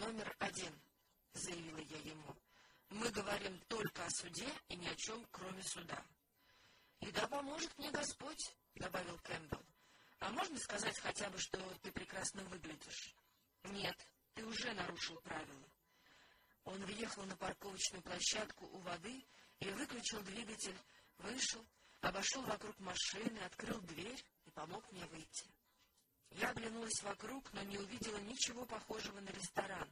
номер один, — заявила я ему. — Мы говорим только о суде и ни о чем, кроме суда. — И да поможет мне Господь, — добавил Кэмпбелл. — А можно сказать хотя бы, что ты прекрасно выглядишь? — Нет, ты уже нарушил правила. Он въехал на парковочную площадку у воды и выключил двигатель, вышел, обошел вокруг машины, открыл дверь и помог мне выйти. Я оглянулась вокруг, но не увидела ничего похожего на ресторан.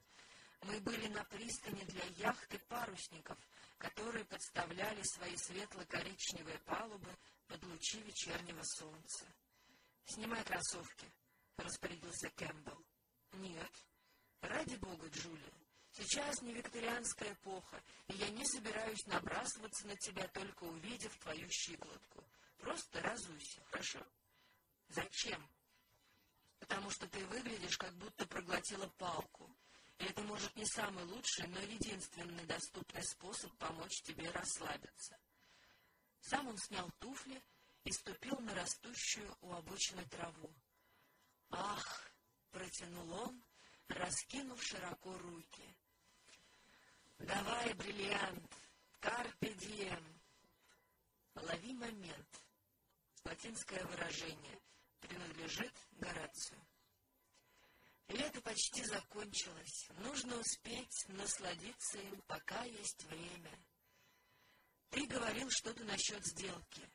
Мы были на пристани для яхт и парусников, которые подставляли свои светло-коричневые палубы под лучи вечернего солнца. — Снимай кроссовки, — распорядился Кэмпбелл. — Нет. — Ради бога, Джулия, сейчас не викторианская эпоха, и я не собираюсь набрасываться на тебя, только увидев твою щиколотку. Просто разуйся, хорошо? — Зачем? — потому что ты выглядишь, как будто проглотила палку. И это, может, не самый лучший, но единственный доступный способ помочь тебе расслабиться. Сам он снял туфли и ступил на растущую у обочины траву. «Ах!» — протянул он, раскинув широко руки. «Давай, бриллиант! Карпе дием!» «Лови момент!» Латинское выражение — принадлежит Горацию. Лето почти закончилось. Нужно успеть насладиться им, пока есть время. Ты говорил что-то насчет сделки.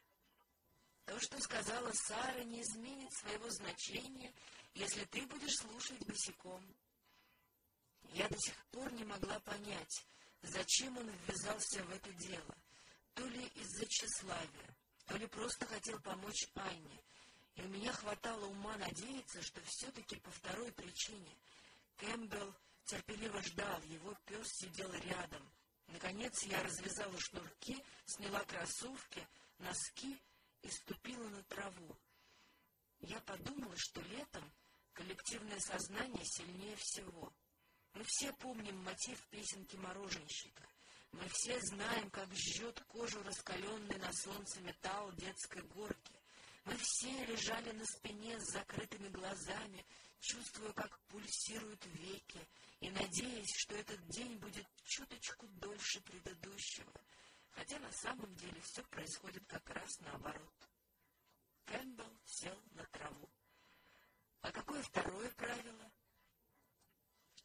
То, что сказала Сара, не изменит своего значения, если ты будешь слушать босиком. Я до сих пор не могла понять, зачем он ввязался в это дело. То ли из-за тщеславия, то ли просто хотел помочь Анне, и у меня хватало ума надеяться, что все-таки по второй причине. Кэмпбелл терпеливо ждал, его пес сидел рядом. Наконец я развязала шнурки, сняла кроссовки, носки и ступила на траву. Я подумала, что летом коллективное сознание сильнее всего. Мы все помним мотив песенки «Мороженщика». Мы все знаем, как жжет кожу раскаленный на солнце металл детской горки. Мы все лежали на спине с закрытыми глазами, чувствуя, как пульсируют веки, и надеясь, что этот день будет чуточку дольше предыдущего, хотя на самом деле все происходит как раз наоборот. Кэмпбелл сел на траву. А какое второе правило?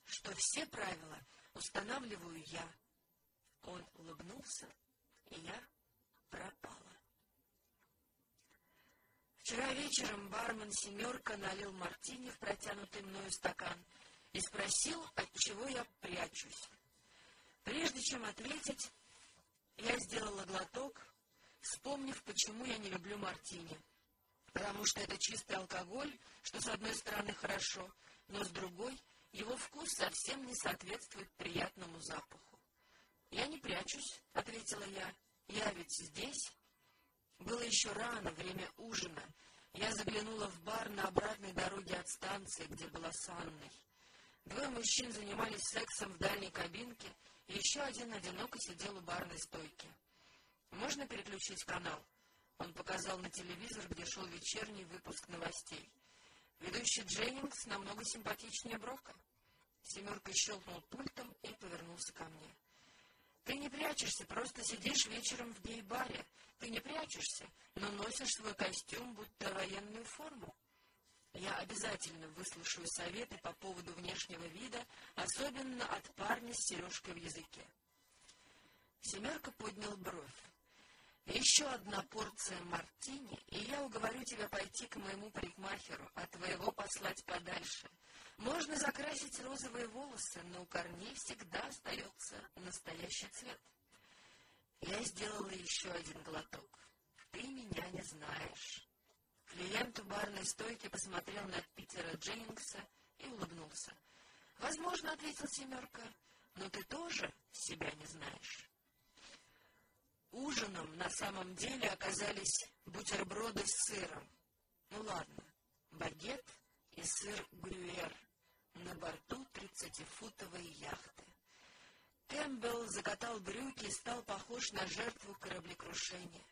Что все правила устанавливаю я. Он улыбнулся, и я пропала. Вчера вечером бармен «семерка» налил мартини в протянутый мною стакан и спросил, от чего я прячусь. Прежде чем ответить, я сделала глоток, вспомнив, почему я не люблю мартини. Потому что это чистый алкоголь, что с одной стороны хорошо, но с другой его вкус совсем не соответствует приятному запаху. «Я не прячусь», — ответила я. «Я ведь здесь». Было еще рано, время ужина. Я заглянула в бар на обратной дороге от станции, где была с Анной. Двое мужчин занимались сексом в дальней кабинке, и еще один одиноко сидел у барной стойки. «Можно переключить канал?» Он показал на телевизор, где шел вечерний выпуск новостей. Ведущий Дженнингс намного симпатичнее Брока. Семерка щелкнул пультом и повернулся ко мне. Ты не прячешься, просто сидишь вечером в гей-баре. Ты не прячешься, но носишь свой костюм, будто военную форму. Я обязательно выслушаю советы по поводу внешнего вида, особенно от парня с сережкой в языке. Семерка поднял бровь. Еще одна порция мартини, и я уговорю тебя пойти к моему парикмахеру, а твоего послать подальше. Можно закрасить розовые волосы, но у корней всегда остается настоящий цвет. Я сделала еще один глоток. Ты меня не знаешь. Клиент у барной стойки посмотрел на Питера Дженнингса и улыбнулся. Возможно, ответил семерка, но ты тоже себя не знаешь. Ужином на самом деле оказались бутерброды с сыром. Ну ладно, багет и сыр грюер — борту тридцатифутовой яхты. Кэмпбелл закатал брюки и стал похож на жертву кораблекрушения.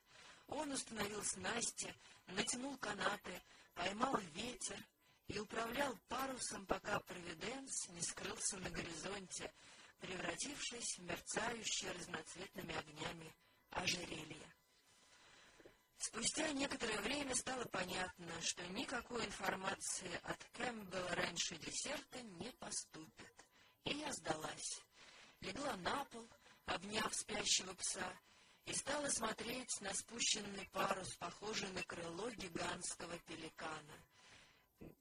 Он установил снасти, натянул канаты, поймал ветер и управлял парусом, пока Провиденс не скрылся на горизонте. превратившись в мерцающее разноцветными огнями ожерелье. Спустя некоторое время стало понятно, что никакой информации от Кэмпбелла раньше десерта не поступит. И я сдалась. Легла на пол, обняв спящего пса, и стала смотреть на спущенный парус, похожий на крыло гигантского пеликана.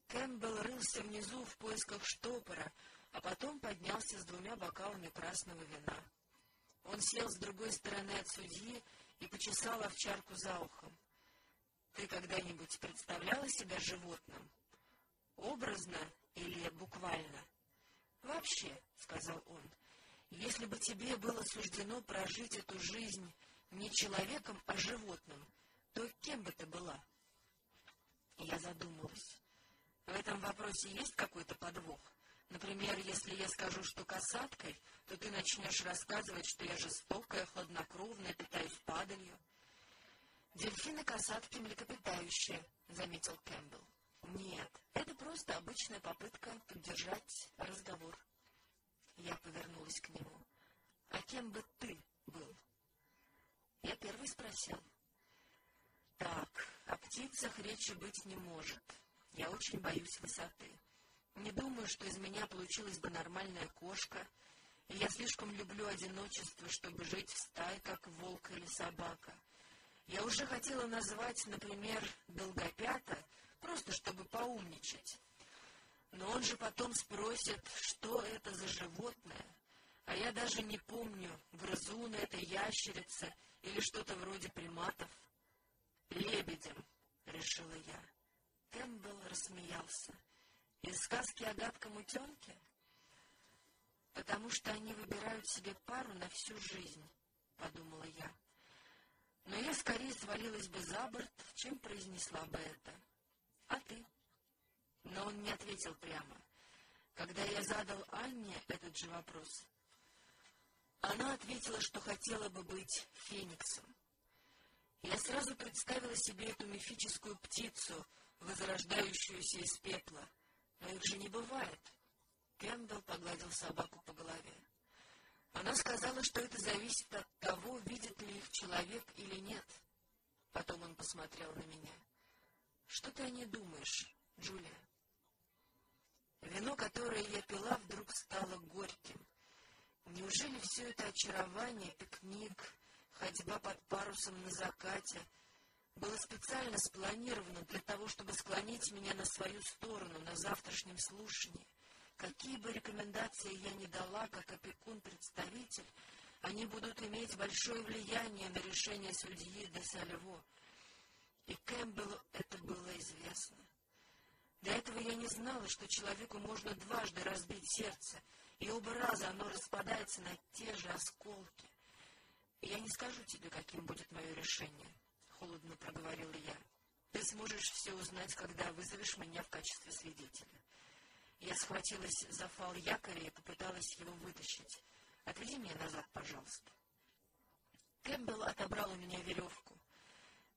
Кэмпбелл рылся внизу в поисках штопора, а потом поднялся с двумя бокалами красного вина. Он сел с другой стороны от судьи и почесал овчарку за ухом. Ты когда-нибудь представляла себя животным? Образно или буквально? Вообще, сказал он, если бы тебе было суждено прожить эту жизнь не человеком, а животным, то кем бы ты была? Я задумалась. В этом вопросе есть какой-то подвох? Например, если я скажу, что касаткой, то ты начнешь рассказывать, что я жестокая, хладнокровная, питаюсь падалью. «Дельфины-касатки млекопитающие», — заметил Кэмпбелл. «Нет, это просто обычная попытка поддержать разговор». Я повернулась к нему. «А кем бы ты был?» Я первый спросил. «Так, о птицах речи быть не может. Я очень боюсь высоты. Не думаю, что из меня получилась бы нормальная кошка, и я слишком люблю одиночество, чтобы жить в стае, как волк или собака. Я уже хотела назвать, например, долгопята, просто чтобы поумничать. Но он же потом спросит, что это за животное, а я даже не помню, грызун это ящерица или что-то вроде приматов. «Лебедем», — решила я. Кэмпбелл рассмеялся. «Из сказки о гадком утенке?» «Потому что они выбирают себе пару на всю жизнь», — подумала я но я скорее свалилась бы за борт, чем произнесла бы это. А ты? Но он не ответил прямо. Когда я задал Анне этот же вопрос, она ответила, что хотела бы быть фениксом. Я сразу представила себе эту мифическую птицу, возрождающуюся из пепла. Но их же не бывает. Кэмпбелл погладил собаку по голове. Она сказала, что это зависит от того, видит ли их человек или нет. Потом он посмотрел на меня. Что ты о ней думаешь, Джулия? Вино, которое я пила, вдруг стало горьким. Неужели все это очарование, пикник, ходьба под парусом на закате было специально спланировано для того, чтобы склонить меня на свою сторону на завтрашнем слушании? Какие бы рекомендации я ни дала, как опекун-представитель, они будут иметь большое влияние на решение судьи де Сальво. И Кэмпбеллу это было известно. До этого я не знала, что человеку можно дважды разбить сердце, и оба раза оно распадается на те же осколки. «Я не скажу тебе, каким будет мое решение», — холодно проговорила я. «Ты сможешь все узнать, когда вызовешь меня в качестве свидетеля». Я схватилась за фал якоря и попыталась его вытащить. «Отведи меня назад, пожалуйста». Кэмпбелл отобрал у меня веревку.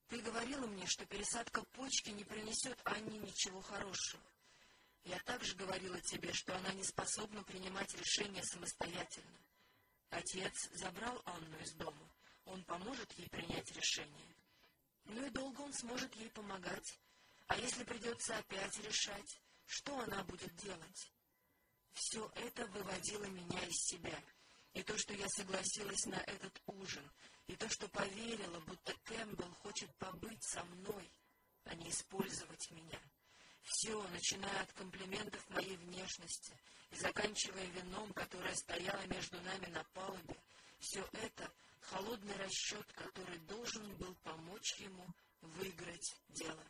«Ты говорила мне, что пересадка почки не принесет Анне ничего хорошего. Я также говорила тебе, что она не способна принимать решения самостоятельно. Отец забрал Анну из дома. Он поможет ей принять решение. Ну и долго он сможет ей помогать. А если придется опять решать, что она будет делать? Все это выводило меня из себя. И то, что я согласилась на этот ужин, и то, что поверила, будто Кэмпбелл хочет побыть со мной, а не использовать меня. Все, начиная от комплиментов моей внешности и заканчивая вином, которое стояло между нами на палубе, все это — холодный расчет, который должен был помочь ему выиграть дело.